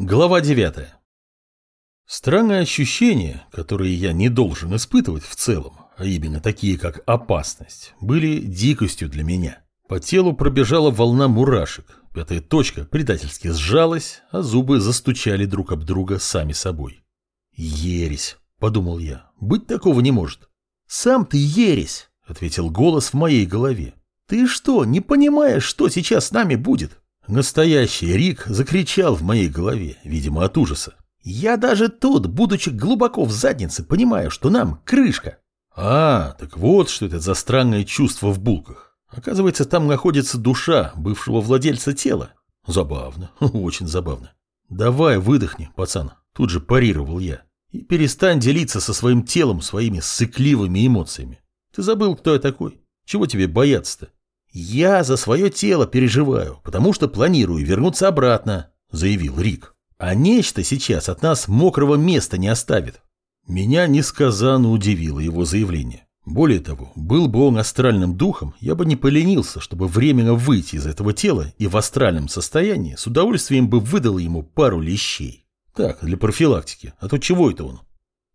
Глава 9. Странные ощущения, которые я не должен испытывать в целом, а именно такие, как опасность, были дикостью для меня. По телу пробежала волна мурашек, пятая точка предательски сжалась, а зубы застучали друг об друга сами собой. «Ересь», — подумал я, — «быть такого не может». «Сам ты ересь», — ответил голос в моей голове. «Ты что, не понимаешь, что сейчас с нами будет?» Настоящий Рик закричал в моей голове, видимо, от ужаса. «Я даже тут, будучи глубоко в заднице, понимаю, что нам крышка». А, так вот, что это за странное чувство в булках. Оказывается, там находится душа бывшего владельца тела. Забавно, очень забавно. Давай, выдохни, пацан, тут же парировал я. И перестань делиться со своим телом своими сыкливыми эмоциями. Ты забыл, кто я такой? Чего тебе бояться-то? «Я за свое тело переживаю, потому что планирую вернуться обратно», — заявил Рик. «А нечто сейчас от нас мокрого места не оставит». Меня несказанно удивило его заявление. Более того, был бы он астральным духом, я бы не поленился, чтобы временно выйти из этого тела и в астральном состоянии с удовольствием бы выдал ему пару лещей. Так, для профилактики, а то чего это он?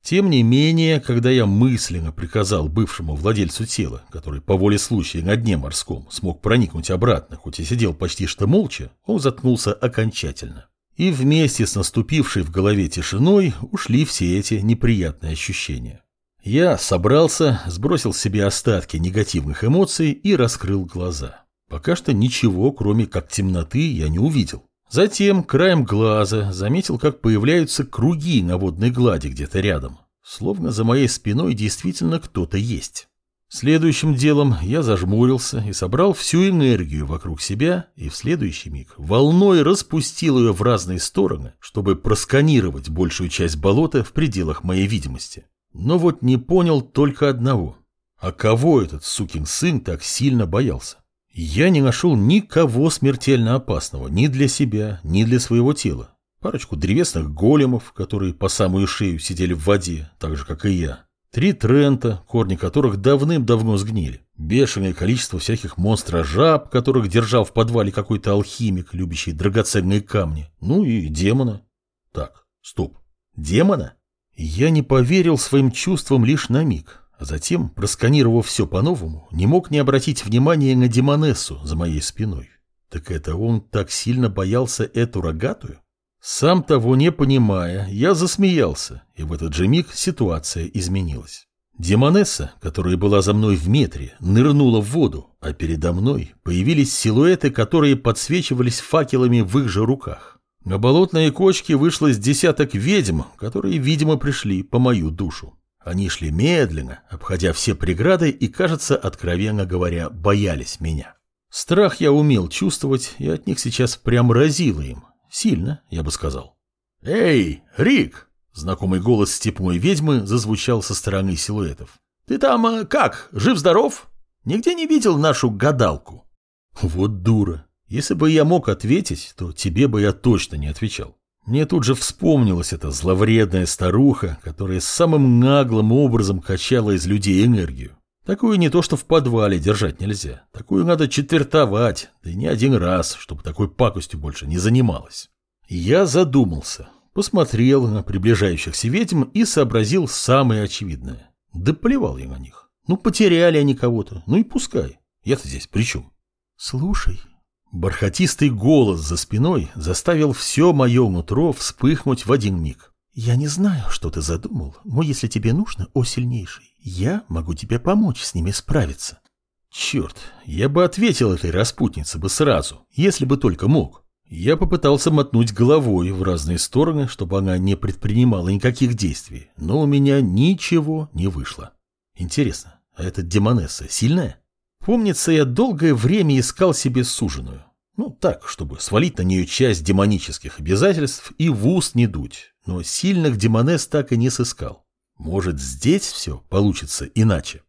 Тем не менее, когда я мысленно приказал бывшему владельцу тела, который по воле случая на дне морском смог проникнуть обратно, хоть и сидел почти что молча, он заткнулся окончательно. И вместе с наступившей в голове тишиной ушли все эти неприятные ощущения. Я собрался, сбросил себе остатки негативных эмоций и раскрыл глаза. Пока что ничего, кроме как темноты, я не увидел. Затем краем глаза заметил, как появляются круги на водной глади где-то рядом. Словно за моей спиной действительно кто-то есть. Следующим делом я зажмурился и собрал всю энергию вокруг себя, и в следующий миг волной распустил ее в разные стороны, чтобы просканировать большую часть болота в пределах моей видимости. Но вот не понял только одного. А кого этот сукин сын так сильно боялся? Я не нашел никого смертельно опасного ни для себя, ни для своего тела. Парочку древесных големов, которые по самую шею сидели в воде, так же, как и я. Три трента, корни которых давным-давно сгнили. Бешеное количество всяких монстра-жаб, которых держал в подвале какой-то алхимик, любящий драгоценные камни. Ну и демона. Так, стоп. Демона? Я не поверил своим чувствам лишь на миг. Затем, просканировав все по-новому, не мог не обратить внимания на Демонессу за моей спиной. Так это он так сильно боялся эту рогатую? Сам того не понимая, я засмеялся, и в этот же миг ситуация изменилась. Демонесса, которая была за мной в метре, нырнула в воду, а передо мной появились силуэты, которые подсвечивались факелами в их же руках. На болотные кочки вышло с десяток ведьм, которые, видимо, пришли по мою душу. Они шли медленно, обходя все преграды и, кажется, откровенно говоря, боялись меня. Страх я умел чувствовать, и от них сейчас прям разило им. Сильно, я бы сказал. «Эй, Рик!» Знакомый голос степной ведьмы зазвучал со стороны силуэтов. «Ты там э, как, жив-здоров? Нигде не видел нашу гадалку?» «Вот дура. Если бы я мог ответить, то тебе бы я точно не отвечал. Мне тут же вспомнилась эта зловредная старуха, которая самым наглым образом качала из людей энергию. Такую не то что в подвале держать нельзя. Такую надо четвертовать, да и не один раз, чтобы такой пакостью больше не занималась. Я задумался, посмотрел на приближающихся ведьм и сообразил самое очевидное. Да плевал я на них. Ну, потеряли они кого-то, ну и пускай. Я-то здесь при чем? Слушай, Бархатистый голос за спиной заставил все мое нутро вспыхнуть в один миг. «Я не знаю, что ты задумал, но если тебе нужно, о сильнейший, я могу тебе помочь с ними справиться». Черт, я бы ответил этой распутнице бы сразу, если бы только мог. Я попытался мотнуть головой в разные стороны, чтобы она не предпринимала никаких действий, но у меня ничего не вышло. Интересно, а эта демонесса сильная? Помнится, я долгое время искал себе суженую. Ну, так, чтобы свалить на нее часть демонических обязательств и в ус не дуть. Но сильных демонесс так и не сыскал. Может, здесь все получится иначе.